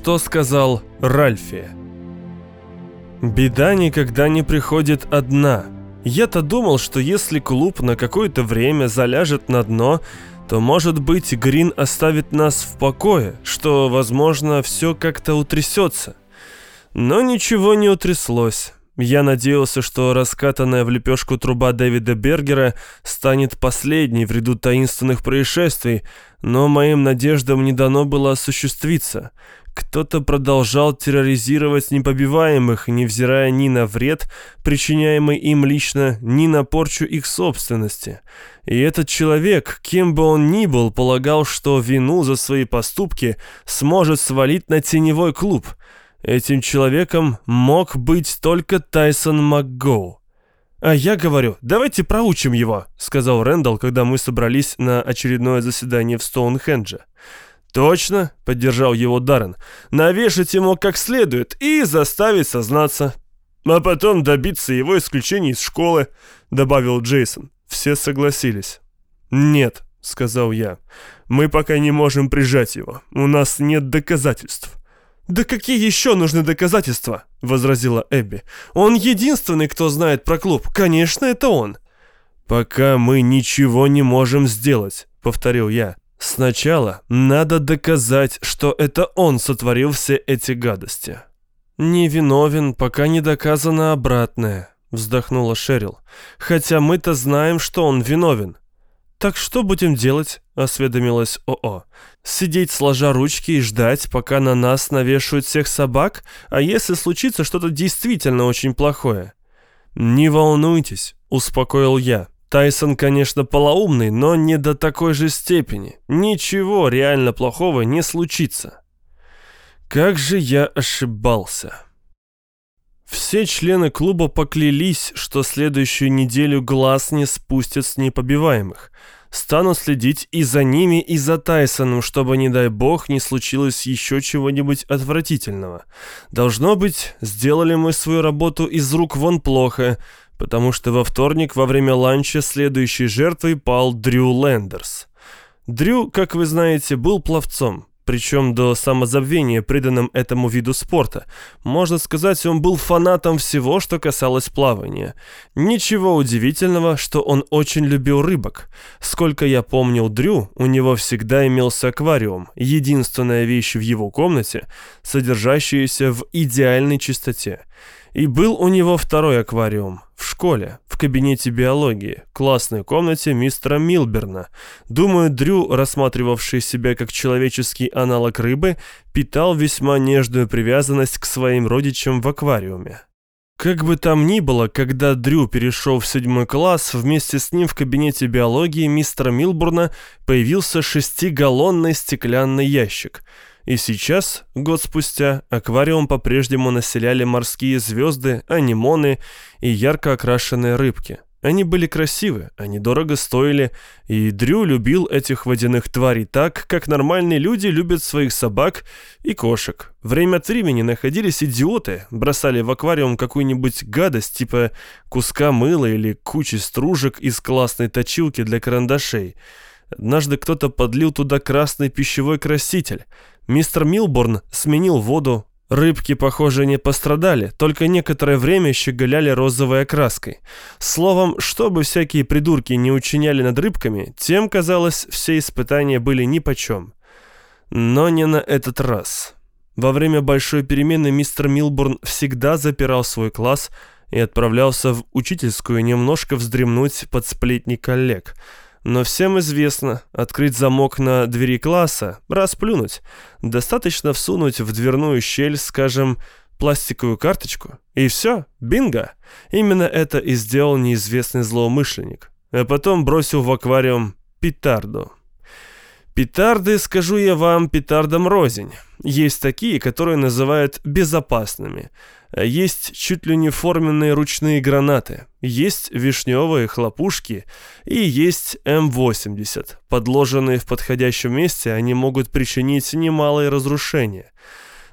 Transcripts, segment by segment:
что сказал Ральфи. Беда никогда не приходит одна. Я-то думал, что если клуб на какое-то время заляжет на дно, то, может быть, Грин оставит нас в покое, что, возможно, все как-то утрясется. Но ничего не утряслось. Я надеялся, что раскатанная в лепешку труба Дэвида Бергера станет последней в ряду таинственных происшествий, но моим надеждам не дано было осуществиться. Кто-то продолжал терроризировать непобиваемых, невзирая ни на вред, причиняемый им лично, ни на порчу их собственности. И этот человек, кем бы он ни был, полагал, что вину за свои поступки сможет свалить на теневой клуб – Этим человеком мог быть только Тайсон МакГоу. «А я говорю, давайте проучим его», — сказал Рэндалл, когда мы собрались на очередное заседание в Стоунхендже. «Точно», — поддержал его Даррен, — «навешать ему как следует и заставить сознаться». «А потом добиться его исключения из школы», — добавил Джейсон. Все согласились. «Нет», — сказал я, — «мы пока не можем прижать его. У нас нет доказательств». «Да какие еще нужны доказательства?» — возразила Эбби. «Он единственный, кто знает про клуб. Конечно, это он». «Пока мы ничего не можем сделать», — повторил я. «Сначала надо доказать, что это он сотворил все эти гадости». «Не виновен, пока не доказано обратное», — вздохнула Шерил. «Хотя мы-то знаем, что он виновен». «Так что будем делать?» — осведомилась ОО. «Сидеть сложа ручки и ждать, пока на нас навешают всех собак? А если случится что-то действительно очень плохое?» «Не волнуйтесь», — успокоил я. «Тайсон, конечно, полоумный, но не до такой же степени. Ничего реально плохого не случится». Как же я ошибался. Все члены клуба поклялись, что следующую неделю глаз не спустят с непобиваемых. Стану следить и за ними, и за Тайсоном, чтобы, не дай бог, не случилось еще чего-нибудь отвратительного. Должно быть, сделали мы свою работу из рук вон плохо, потому что во вторник во время ланча следующей жертвой пал Дрю Лендерс. Дрю, как вы знаете, был пловцом причем до самозабвения преданным этому виду спорта. Можно сказать, он был фанатом всего, что касалось плавания. Ничего удивительного, что он очень любил рыбок. Сколько я помнил Дрю, у него всегда имелся аквариум, единственная вещь в его комнате, содержащаяся в идеальной чистоте. И был у него второй аквариум в школе, в кабинете биологии, классной комнате мистера Милберна. Думаю, Дрю, рассматривавший себя как человеческий аналог рыбы, питал весьма нежную привязанность к своим родичам в аквариуме. Как бы там ни было, когда Дрю перешел в седьмой класс, вместе с ним в кабинете биологии мистера Милбурна появился шестигаллонный стеклянный ящик – и сейчас, год спустя, аквариум по-прежнему населяли морские звезды, анимоны и ярко окрашенные рыбки. Они были красивы, они дорого стоили, и Дрю любил этих водяных тварей так, как нормальные люди любят своих собак и кошек. Время от времени находились идиоты, бросали в аквариум какую-нибудь гадость, типа куска мыла или кучи стружек из классной точилки для карандашей. Однажды кто-то подлил туда красный пищевой краситель – Мистер Милборн сменил воду. Рыбки, похоже, не пострадали, только некоторое время щеголяли розовой окраской. Словом, что бы всякие придурки не учиняли над рыбками, тем, казалось, все испытания были нипочем. Но не на этот раз. Во время большой перемены мистер Милборн всегда запирал свой класс и отправлялся в учительскую немножко вздремнуть под сплетни коллег – но всем известно, открыть замок на двери класса, расплюнуть. Достаточно всунуть в дверную щель, скажем, пластиковую карточку, и все, бинго. Именно это и сделал неизвестный злоумышленник. А потом бросил в аквариум петарду. Петарды, скажу я вам, петардам рознь. Есть такие, которые называют безопасными – есть чуть ли не форменные ручные гранаты, есть вишневые хлопушки и есть М-80. Подложенные в подходящем месте, они могут причинить немалые разрушения.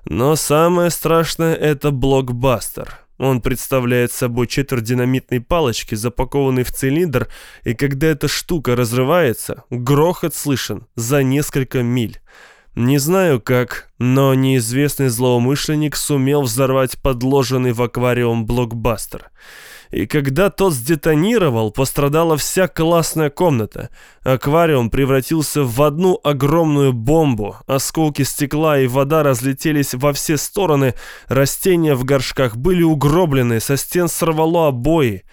Но самое страшное – это блокбастер. Он представляет собой четверть динамитной палочки, запакованной в цилиндр, и когда эта штука разрывается, грохот слышен за несколько миль. Не знаю как, но неизвестный злоумышленник сумел взорвать подложенный в аквариум блокбастер. И когда тот сдетонировал, пострадала вся классная комната. Аквариум превратился в одну огромную бомбу. Осколки стекла и вода разлетелись во все стороны. Растения в горшках были угроблены, со стен сорвало обои.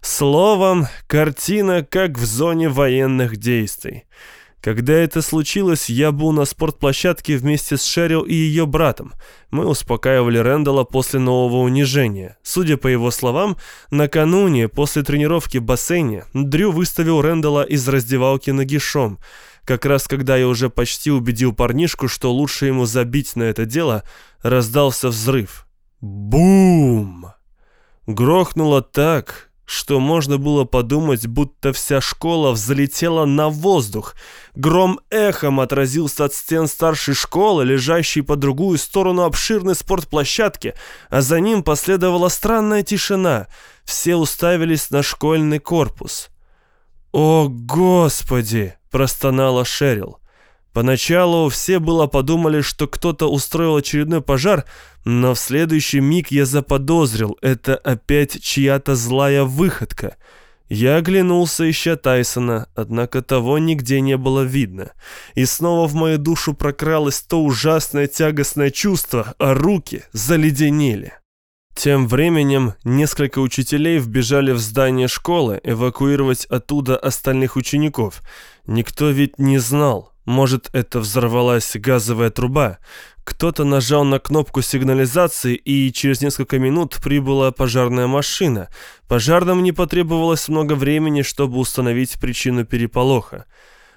Словом, картина как в зоне военных действий. Когда это случилось, я был на спортплощадке вместе с Шерил и ее братом. Мы успокаивали Рэндалла после нового унижения. Судя по его словам, накануне, после тренировки в бассейне, Дрю выставил Рэндалла из раздевалки нагишом. Как раз когда я уже почти убедил парнишку, что лучше ему забить на это дело, раздался взрыв. Бум! Грохнуло так, что можно было подумать, будто вся школа взлетела на воздух. Гром эхом отразился от стен старшей школы, лежащей по другую сторону обширной спортплощадки, а за ним последовала странная тишина. Все уставились на школьный корпус. «О, Господи!» – простонала Шерил. Поначалу все было подумали, что кто-то устроил очередной пожар, но в следующий миг я заподозрил, это опять чья-то злая выходка. Я оглянулся, ища Тайсона, однако того нигде не было видно. И снова в мою душу прокралось то ужасное тягостное чувство, а руки заледенели. Тем временем несколько учителей вбежали в здание школы эвакуировать оттуда остальных учеников. Никто ведь не знал, может, это взорвалась газовая труба? Кто-то нажал на кнопку сигнализации, и через несколько минут прибыла пожарная машина. Пожарным не потребовалось много времени, чтобы установить причину переполоха.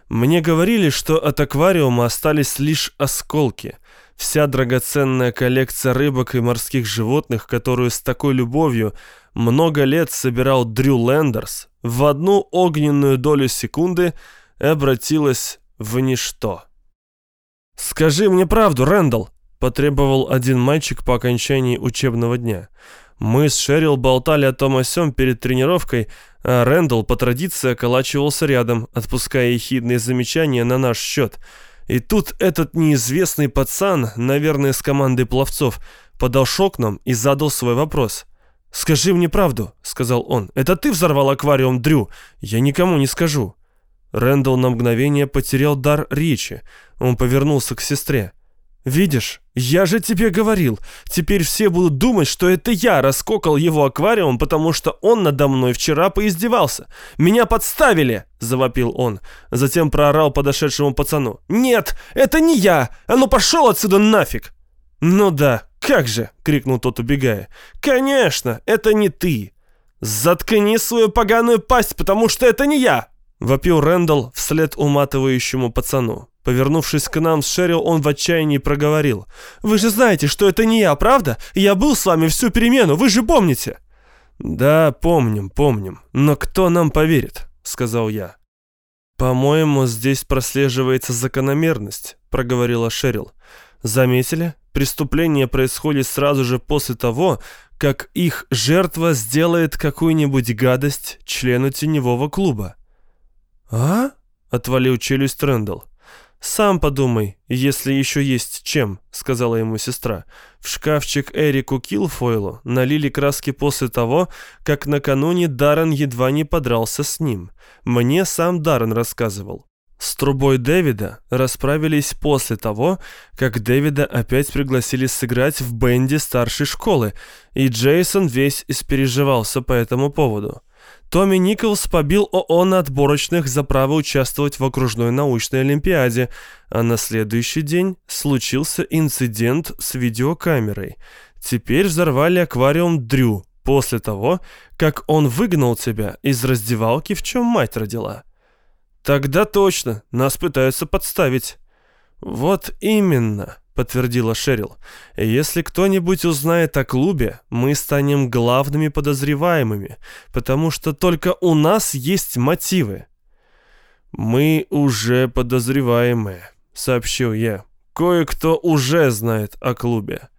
Мне говорили, что от аквариума остались лишь осколки. Вся драгоценная коллекция рыбок и морских животных, которую с такой любовью много лет собирал Дрю Лендерс, в одну огненную долю секунды обратилась в ничто. «Скажи мне правду, Рэндалл!» – потребовал один мальчик по окончании учебного дня. Мы с Шерил болтали о том о сём перед тренировкой, а Рэндалл по традиции околачивался рядом, отпуская ехидные замечания на наш счет. И тут этот неизвестный пацан, наверное, с командой пловцов, подошел к нам и задал свой вопрос. «Скажи мне правду», — сказал он. «Это ты взорвал аквариум, Дрю? Я никому не скажу». Рэндалл на мгновение потерял дар речи. Он повернулся к сестре. «Видишь, я же тебе говорил, теперь все будут думать, что это я раскокал его аквариум, потому что он надо мной вчера поиздевался. Меня подставили!» – завопил он. Затем проорал подошедшему пацану. «Нет, это не я! А ну пошел отсюда нафиг!» «Ну да, как же!» – крикнул тот, убегая. «Конечно, это не ты! Заткни свою поганую пасть, потому что это не я!» Вопил Рэндалл вслед уматывающему пацану. Повернувшись к нам с Шерил, он в отчаянии проговорил. «Вы же знаете, что это не я, правда? Я был с вами всю перемену, вы же помните?» «Да, помним, помним. Но кто нам поверит?» — сказал я. «По-моему, здесь прослеживается закономерность», — проговорила Шерил. «Заметили? Преступление происходит сразу же после того, как их жертва сделает какую-нибудь гадость члену теневого клуба. «А?» — отвалил челюсть Рэндалл. «Сам подумай, если еще есть чем», — сказала ему сестра. В шкафчик Эрику Килфойлу налили краски после того, как накануне Даррен едва не подрался с ним. Мне сам Даррен рассказывал. С трубой Дэвида расправились после того, как Дэвида опять пригласили сыграть в бенде старшей школы, и Джейсон весь испереживался по этому поводу. Томми Николс побил ООН отборочных за право участвовать в окружной научной олимпиаде, а на следующий день случился инцидент с видеокамерой. Теперь взорвали аквариум Дрю после того, как он выгнал тебя из раздевалки, в чем мать родила. Тогда точно, нас пытаются подставить. Вот именно. — подтвердила Шерил. «Если кто-нибудь узнает о клубе, мы станем главными подозреваемыми, потому что только у нас есть мотивы». «Мы уже подозреваемые», — сообщил я. «Кое-кто уже знает о клубе».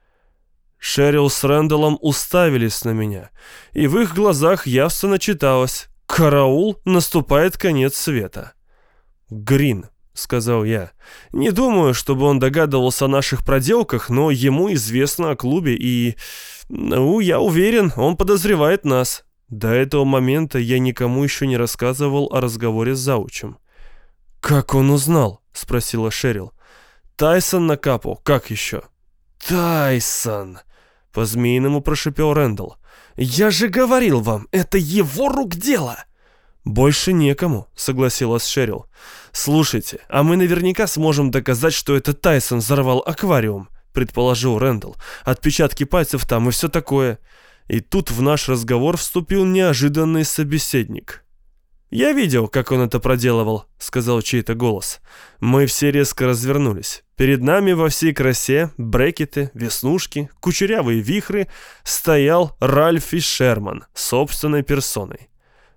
Шерил с Рэндаллом уставились на меня, и в их глазах явственно читалось «Караул! Наступает конец света». «Грин», — сказал я. «Не думаю, чтобы он догадывался о наших проделках, но ему известно о клубе, и... Ну, я уверен, он подозревает нас». До этого момента я никому еще не рассказывал о разговоре с заучем. «Как он узнал?» — спросила Шерил. «Тайсон накапал, как еще?» «Тайсон!» — по-змеиному прошипел Рэндалл. «Я же говорил вам, это его рук дело!» «Больше некому», — согласилась Шерил. «Слушайте, а мы наверняка сможем доказать, что это Тайсон взорвал аквариум», — предположил Рэндалл. «Отпечатки пальцев там и все такое». И тут в наш разговор вступил неожиданный собеседник. «Я видел, как он это проделывал», — сказал чей-то голос. Мы все резко развернулись. Перед нами во всей красе, брекеты, веснушки, кучерявые вихры, стоял Ральфи Шерман собственной персоной.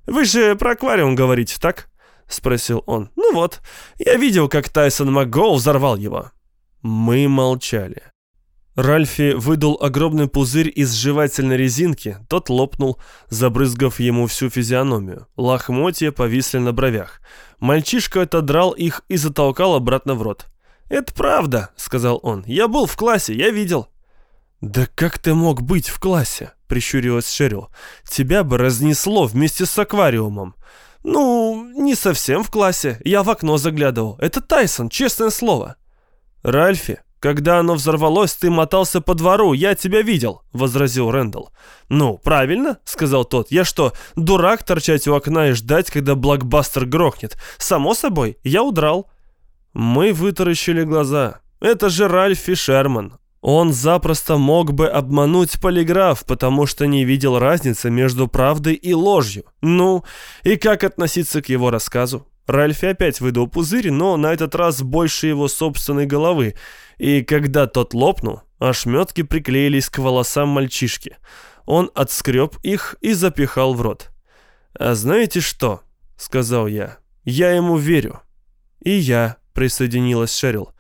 «Вы же про аквариум говорите, так?» — спросил он. «Ну вот, я видел, как Тайсон МакГоу взорвал его». Мы молчали. Ральфи выдал огромный пузырь из жевательной резинки, тот лопнул, забрызгав ему всю физиономию. Лохмотья повисли на бровях. Мальчишка отодрал их и затолкал обратно в рот. «Это правда», — сказал он. «Я был в классе, я видел». «Да как ты мог быть в классе?» — прищурилась Шерил. «Тебя бы разнесло вместе с аквариумом». «Ну, не совсем в классе. Я в окно заглядывал. Это Тайсон, честное слово». «Ральфи, когда оно взорвалось, ты мотался по двору. Я тебя видел», — возразил Рэндалл. «Ну, правильно», — сказал тот. «Я что, дурак торчать у окна и ждать, когда блокбастер грохнет? Само собой, я удрал». Мы вытаращили глаза. «Это же Ральфи Шерман. Он запросто мог бы обмануть полиграф, потому что не видел разницы между правдой и ложью. Ну, и как относиться к его рассказу? Ральфи опять выдал пузырь, но на этот раз больше его собственной головы, и когда тот лопнул, ошметки приклеились к волосам мальчишки. Он отскреб их и запихал в рот. «А знаете что?» — сказал я. «Я ему верю». «И я», — присоединилась Шерил.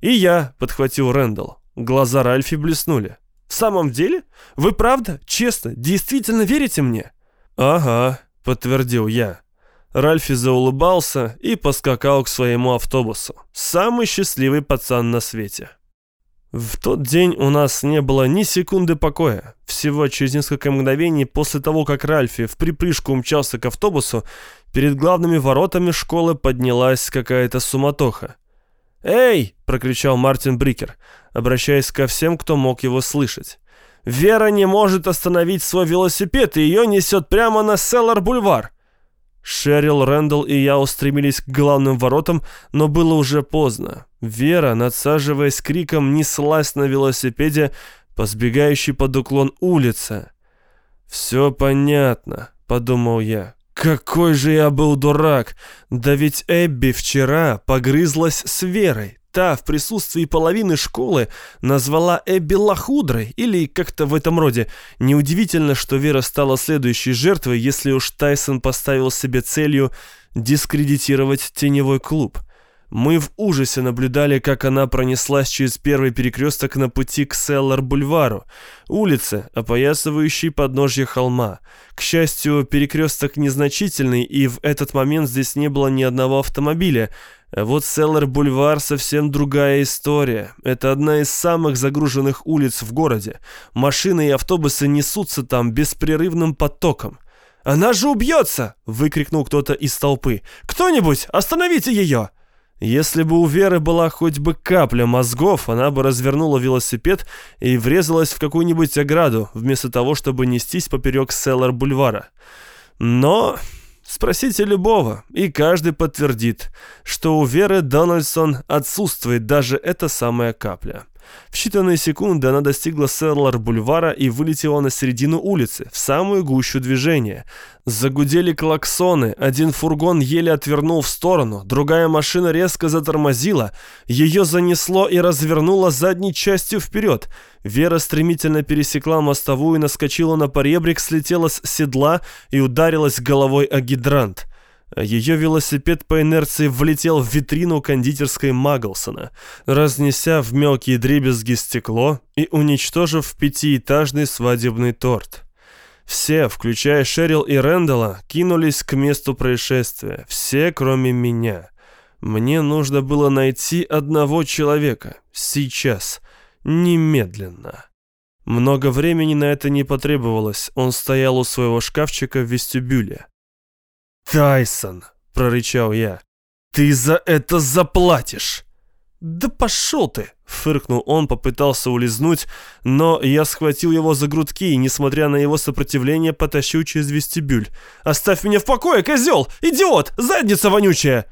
«И я», — подхватил Рэндалл. Глаза Ральфи блеснули. «В самом деле? Вы правда, честно, действительно верите мне?» «Ага», — подтвердил я. Ральфи заулыбался и поскакал к своему автобусу. Самый счастливый пацан на свете. В тот день у нас не было ни секунды покоя. Всего через несколько мгновений после того, как Ральфи в припрыжку умчался к автобусу, перед главными воротами школы поднялась какая-то суматоха. «Эй!» — прокричал Мартин Брикер, обращаясь ко всем, кто мог его слышать. «Вера не может остановить свой велосипед, и ее несет прямо на Селлар-бульвар!» Шерил, Рэндалл и я устремились к главным воротам, но было уже поздно. Вера, надсаживаясь криком, неслась на велосипеде по сбегающей под уклон улице. «Все понятно», — подумал я. Какой же я был дурак! Да ведь Эбби вчера погрызлась с Верой. Та в присутствии половины школы назвала Эбби лохудрой или как-то в этом роде. Неудивительно, что Вера стала следующей жертвой, если уж Тайсон поставил себе целью дискредитировать теневой клуб. Мы в ужасе наблюдали, как она пронеслась через первый перекресток на пути к Селлар-бульвару, улице, опоясывающей подножье холма. К счастью, перекресток незначительный, и в этот момент здесь не было ни одного автомобиля. А вот Селлар-бульвар совсем другая история. Это одна из самых загруженных улиц в городе. Машины и автобусы несутся там беспрерывным потоком. «Она же убьется!» — выкрикнул кто-то из толпы. «Кто-нибудь, остановите ее!» Если бы у Веры была хоть бы капля мозгов, она бы развернула велосипед и врезалась в какую-нибудь ограду, вместо того, чтобы нестись поперек Селлар-бульвара. Но спросите любого, и каждый подтвердит, что у Веры Дональдсон отсутствует даже эта самая капля. В считанные секунды она достигла Селлар-бульвара и вылетела на середину улицы, в самую гущу движения. Загудели клаксоны, один фургон еле отвернул в сторону, другая машина резко затормозила, ее занесло и развернуло задней частью вперед. Вера стремительно пересекла мостовую, наскочила на поребрик, слетела с седла и ударилась головой о гидрант. Ее велосипед по инерции влетел в витрину кондитерской Маглсона, разнеся в мелкие дребезги стекло и уничтожив пятиэтажный свадебный торт. Все, включая Шерил и Рэндалла, кинулись к месту происшествия. Все, кроме меня. Мне нужно было найти одного человека. Сейчас. Немедленно. Много времени на это не потребовалось. Он стоял у своего шкафчика в вестибюле. «Тайсон!» — прорычал я. «Ты за это заплатишь!» «Да пошел ты!» — фыркнул он, попытался улизнуть, но я схватил его за грудки и, несмотря на его сопротивление, потащил через вестибюль. «Оставь меня в покое, козел! Идиот! Задница вонючая!»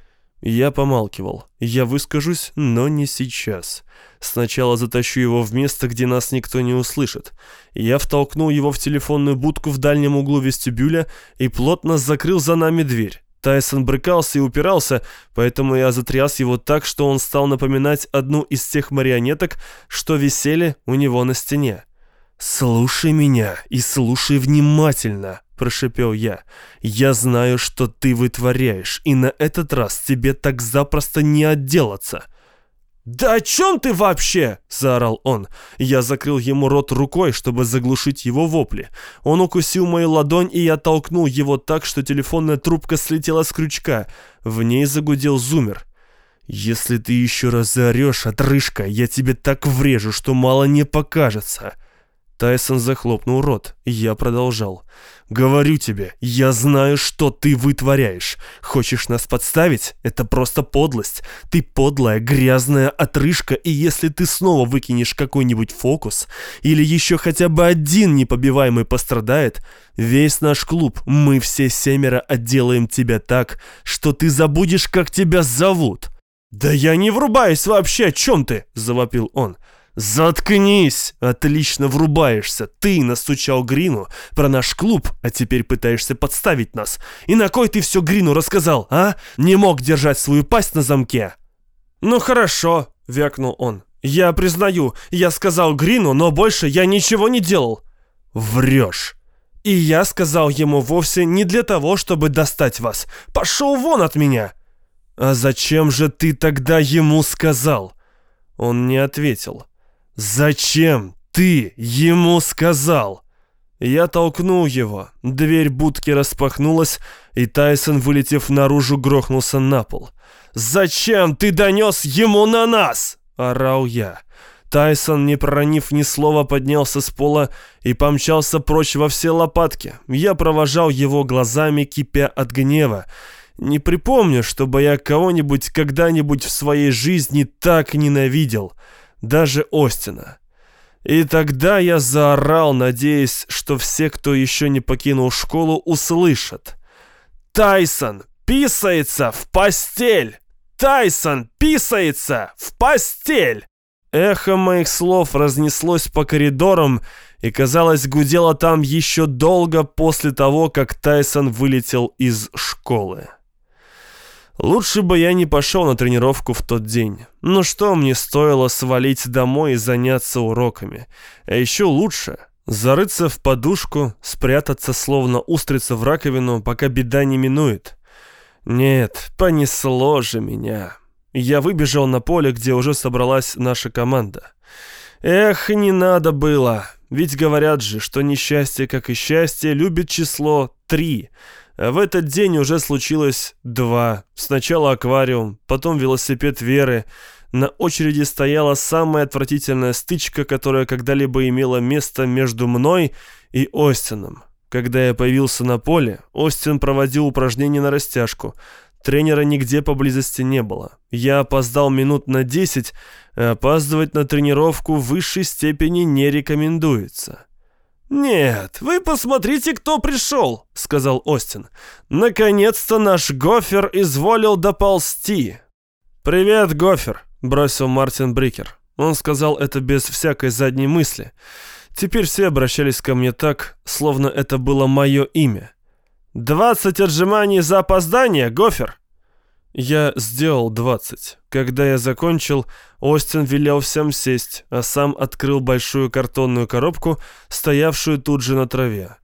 Я помалкивал. Я выскажусь, но не сейчас. Сначала затащу его в место, где нас никто не услышит. Я втолкнул его в телефонную будку в дальнем углу вестибюля и плотно закрыл за нами дверь. Тайсон брыкался и упирался, поэтому я затряс его так, что он стал напоминать одну из тех марионеток, что висели у него на стене. «Слушай меня и слушай внимательно», — прошепел я. «Я знаю, что ты вытворяешь, и на этот раз тебе так запросто не отделаться». «Да о чем ты вообще?» – заорал он. Я закрыл ему рот рукой, чтобы заглушить его вопли. Он укусил мою ладонь, и я толкнул его так, что телефонная трубка слетела с крючка. В ней загудел зумер. «Если ты еще раз заорешь, отрыжка, я тебе так врежу, что мало не покажется». Тайсон захлопнул рот. Я продолжал. «Говорю тебе, я знаю, что ты вытворяешь. Хочешь нас подставить? Это просто подлость. Ты подлая, грязная отрыжка, и если ты снова выкинешь какой-нибудь фокус, или еще хотя бы один непобиваемый пострадает, весь наш клуб, мы все семеро отделаем тебя так, что ты забудешь, как тебя зовут». «Да я не врубаюсь вообще, о чем ты?» – завопил он. «Заткнись! Отлично врубаешься. Ты настучал Грину про наш клуб, а теперь пытаешься подставить нас. И на кой ты все Грину рассказал, а? Не мог держать свою пасть на замке?» «Ну хорошо», — вякнул он. «Я признаю, я сказал Грину, но больше я ничего не делал». «Врешь». «И я сказал ему вовсе не для того, чтобы достать вас. Пошел вон от меня!» «А зачем же ты тогда ему сказал?» Он не ответил. «Зачем ты ему сказал?» Я толкнул его. Дверь будки распахнулась, и Тайсон, вылетев наружу, грохнулся на пол. «Зачем ты донес ему на нас?» — орал я. Тайсон, не проронив ни слова, поднялся с пола и помчался прочь во все лопатки. Я провожал его глазами, кипя от гнева. Не припомню, чтобы я кого-нибудь когда-нибудь в своей жизни так ненавидел даже Остина. И тогда я заорал, надеясь, что все, кто еще не покинул школу, услышат. «Тайсон писается в постель! Тайсон писается в постель!» Эхо моих слов разнеслось по коридорам и, казалось, гудело там еще долго после того, как Тайсон вылетел из школы. Лучше бы я не пошел на тренировку в тот день. Но что мне стоило свалить домой и заняться уроками? А еще лучше зарыться в подушку, спрятаться словно устрица в раковину, пока беда не минует. Нет, понесло же меня. Я выбежал на поле, где уже собралась наша команда. Эх, не надо было. Ведь говорят же, что несчастье, как и счастье, любит число три — в этот день уже случилось два. Сначала аквариум, потом велосипед Веры. На очереди стояла самая отвратительная стычка, которая когда-либо имела место между мной и Остином. Когда я появился на поле, Остин проводил упражнения на растяжку. Тренера нигде поблизости не было. Я опоздал минут на 10, а опаздывать на тренировку в высшей степени не рекомендуется. «Нет, вы посмотрите, кто пришел», — сказал Остин. «Наконец-то наш гофер изволил доползти». «Привет, гофер», — бросил Мартин Брикер. Он сказал это без всякой задней мысли. Теперь все обращались ко мне так, словно это было мое имя. «Двадцать отжиманий за опоздание, гофер!» Я сделал двадцать. Когда я закончил, Остин велел всем сесть, а сам открыл большую картонную коробку, стоявшую тут же на траве.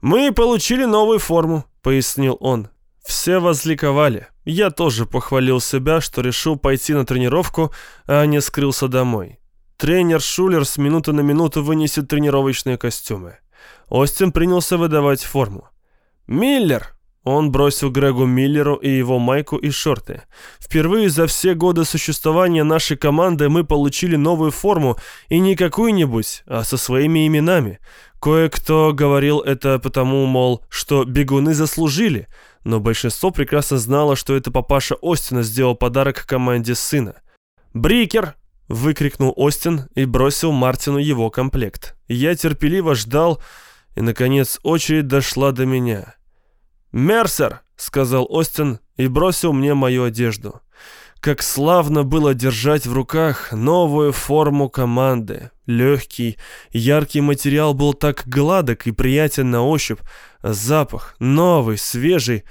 «Мы получили новую форму», — пояснил он. Все возликовали. Я тоже похвалил себя, что решил пойти на тренировку, а не скрылся домой. Тренер Шулер с минуты на минуту вынесет тренировочные костюмы. Остин принялся выдавать форму. «Миллер, Он бросил Грегу Миллеру и его майку и шорты. Впервые за все годы существования нашей команды мы получили новую форму, и не какую-нибудь, а со своими именами. Кое-кто говорил это потому, мол, что бегуны заслужили, но большинство прекрасно знало, что это папаша Остина сделал подарок команде сына. «Брикер!» — выкрикнул Остин и бросил Мартину его комплект. Я терпеливо ждал, и, наконец, очередь дошла до меня. «Мерсер!» — сказал Остин и бросил мне мою одежду. Как славно было держать в руках новую форму команды. Легкий, яркий материал был так гладок и приятен на ощупь. Запах, новый, свежий.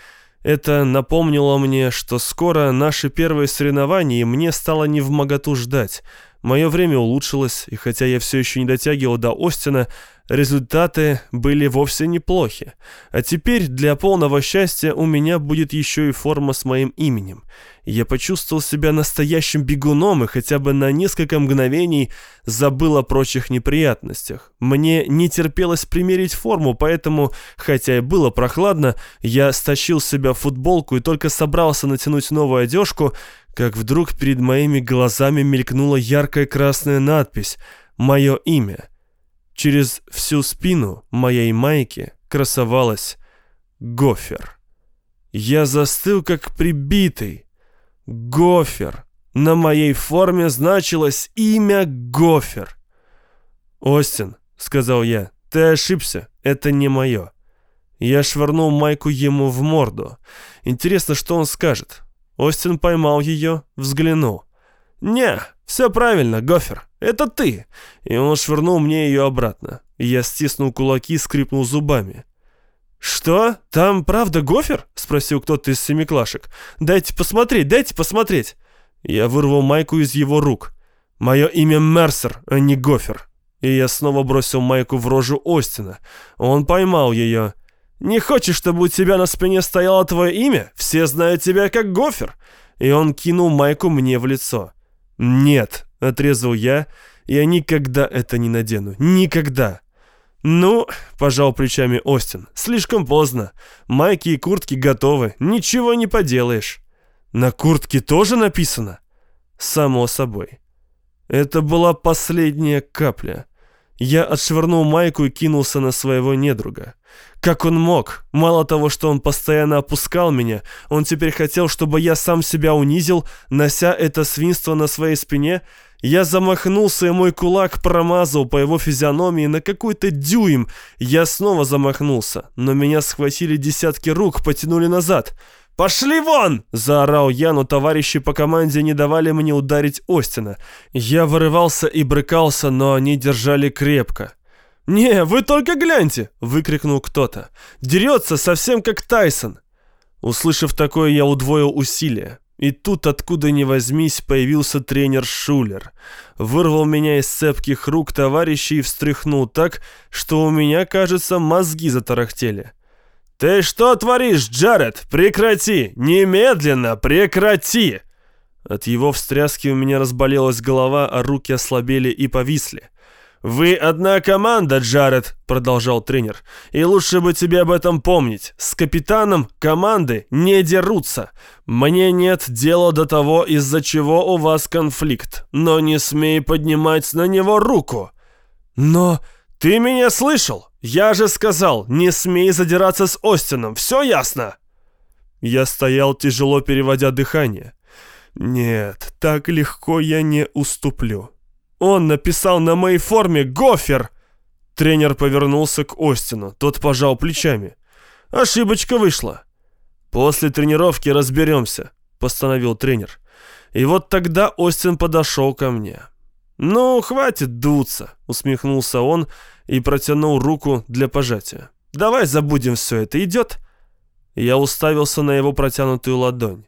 Это напомнило мне, что скоро наши первые соревнования, и мне стало не в моготу ждать. Мое время улучшилось, и хотя я все еще не дотягивал до Остина, результаты были вовсе неплохи. А теперь для полного счастья у меня будет еще и форма с моим именем. Я почувствовал себя настоящим бегуном и хотя бы на несколько мгновений забыл о прочих неприятностях. Мне не терпелось примерить форму, поэтому, хотя и было прохладно, я стащил с себя футболку и только собрался натянуть новую одежку, как вдруг перед моими глазами мелькнула яркая красная надпись «Мое имя». Через всю спину моей майки красовалась гофер. Я застыл как прибитый. Гофер. На моей форме значилось имя Гофер. «Остин», — сказал я, — «ты ошибся, это не мое». Я швырнул майку ему в морду. Интересно, что он скажет. Остин поймал ее, взглянул. «Не, все правильно, Гофер, это ты!» И он швырнул мне ее обратно. Я стиснул кулаки и скрипнул зубами. «Что? Там правда Гофер?» — спросил кто-то из семиклашек. «Дайте посмотреть, дайте посмотреть!» Я вырвал майку из его рук. «Мое имя Мерсер, а не Гофер». И я снова бросил майку в рожу Остина. Он поймал ее. «Не хочешь, чтобы у тебя на спине стояло твое имя? Все знают тебя как Гофер!» И он кинул майку мне в лицо. «Нет», — отрезал я, — «я никогда это не надену. Никогда!» «Ну», — пожал плечами Остин, — «слишком поздно. Майки и куртки готовы, ничего не поделаешь». «На куртке тоже написано?» «Само собой». Это была последняя капля. Я отшвырнул майку и кинулся на своего недруга. Как он мог? Мало того, что он постоянно опускал меня, он теперь хотел, чтобы я сам себя унизил, нося это свинство на своей спине. Я замахнулся, и мой кулак промазал по его физиономии на какой-то дюйм. Я снова замахнулся, но меня схватили десятки рук, потянули назад. «Пошли вон!» – заорал я, но товарищи по команде не давали мне ударить Остина. Я вырывался и брыкался, но они держали крепко. «Не, вы только гляньте!» – выкрикнул кто-то. «Дерется совсем как Тайсон!» Услышав такое, я удвоил усилия. И тут, откуда ни возьмись, появился тренер Шулер. Вырвал меня из цепких рук товарищей и встряхнул так, что у меня, кажется, мозги затарахтели. «Ты что творишь, Джаред? Прекрати! Немедленно прекрати!» От его встряски у меня разболелась голова, а руки ослабели и повисли. «Вы одна команда, Джаред», — продолжал тренер. «И лучше бы тебе об этом помнить. С капитаном команды не дерутся. Мне нет дела до того, из-за чего у вас конфликт. Но не смей поднимать на него руку». «Но ты меня слышал? «Я же сказал, не смей задираться с Остином, все ясно?» Я стоял, тяжело переводя дыхание. «Нет, так легко я не уступлю». «Он написал на моей форме «Гофер!»» Тренер повернулся к Остину, тот пожал плечами. «Ошибочка вышла». «После тренировки разберемся», — постановил тренер. И вот тогда Остин подошел ко мне. «Ну, хватит дуться», — усмехнулся он и протянул руку для пожатия. «Давай забудем все это, идет?» Я уставился на его протянутую ладонь.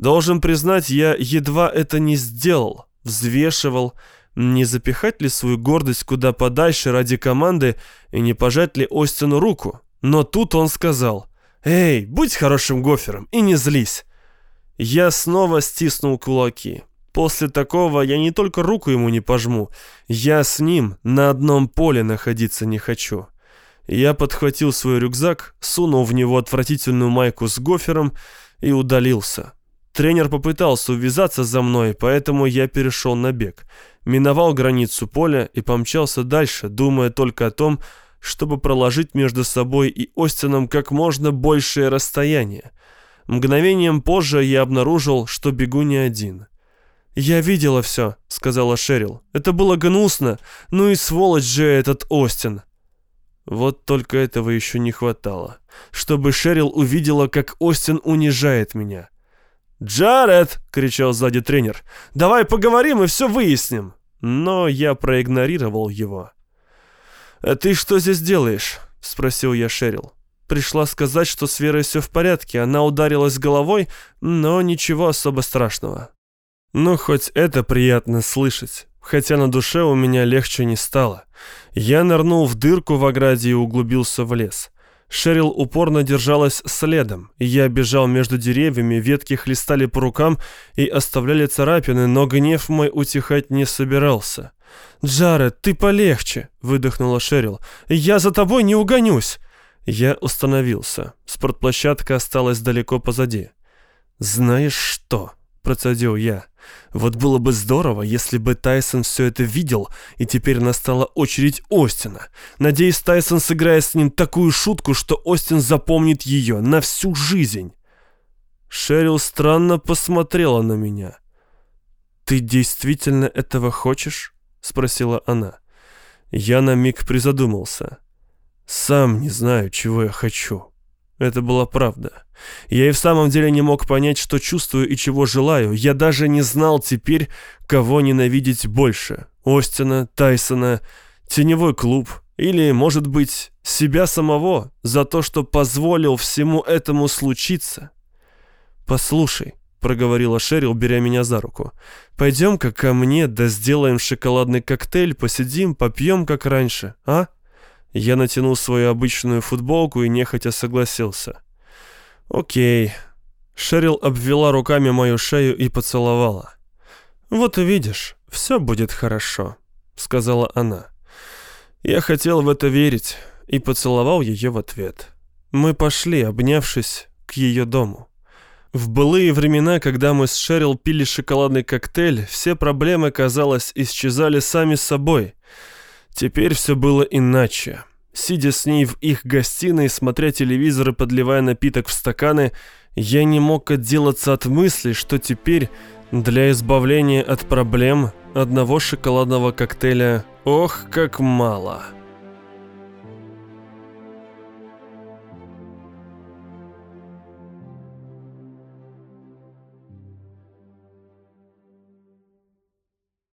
Должен признать, я едва это не сделал, взвешивал, не запихать ли свою гордость куда подальше ради команды и не пожать ли Остину руку. Но тут он сказал, «Эй, будь хорошим гофером и не злись». Я снова стиснул кулаки. После такого я не только руку ему не пожму, я с ним на одном поле находиться не хочу. Я подхватил свой рюкзак, сунул в него отвратительную майку с гофером и удалился. Тренер попытался увязаться за мной, поэтому я перешел на бег. Миновал границу поля и помчался дальше, думая только о том, чтобы проложить между собой и Остином как можно большее расстояние. Мгновением позже я обнаружил, что бегу не один. «Я видела все», — сказала Шерил. «Это было гнусно. Ну и сволочь же этот Остин». Вот только этого еще не хватало. Чтобы Шерил увидела, как Остин унижает меня. «Джаред!» — кричал сзади тренер. «Давай поговорим и все выясним!» Но я проигнорировал его. «А ты что здесь делаешь?» — спросил я Шерил. Пришла сказать, что с Верой все в порядке. Она ударилась головой, но ничего особо страшного. Ну, хоть это приятно слышать. Хотя на душе у меня легче не стало. Я нырнул в дырку в ограде и углубился в лес. Шерил упорно держалась следом. Я бежал между деревьями, ветки хлестали по рукам и оставляли царапины, но гнев мой утихать не собирался. «Джаред, ты полегче!» — выдохнула Шерил. «Я за тобой не угонюсь!» Я установился. Спортплощадка осталась далеко позади. «Знаешь что?» — процедил я. Вот было бы здорово, если бы Тайсон все это видел, и теперь настала очередь Остина. Надеюсь, Тайсон сыграет с ним такую шутку, что Остин запомнит ее на всю жизнь. Шерил странно посмотрела на меня. «Ты действительно этого хочешь?» — спросила она. Я на миг призадумался. «Сам не знаю, чего я хочу». Это была правда. Я и в самом деле не мог понять, что чувствую и чего желаю. Я даже не знал теперь, кого ненавидеть больше. Остина, Тайсона, теневой клуб или, может быть, себя самого за то, что позволил всему этому случиться. «Послушай», — проговорила Шерил, беря меня за руку, «пойдем-ка ко мне, да сделаем шоколадный коктейль, посидим, попьем, как раньше, а?» Я натянул свою обычную футболку и нехотя согласился. «Окей». Шерил обвела руками мою шею и поцеловала. «Вот увидишь, все будет хорошо», — сказала она. Я хотел в это верить и поцеловал ее в ответ. Мы пошли, обнявшись, к ее дому. В былые времена, когда мы с Шерил пили шоколадный коктейль, все проблемы, казалось, исчезали сами собой. Теперь все было иначе. Сидя с ней в их гостиной, смотря телевизор и подливая напиток в стаканы, я не мог отделаться от мысли, что теперь для избавления от проблем одного шоколадного коктейля ох как мало.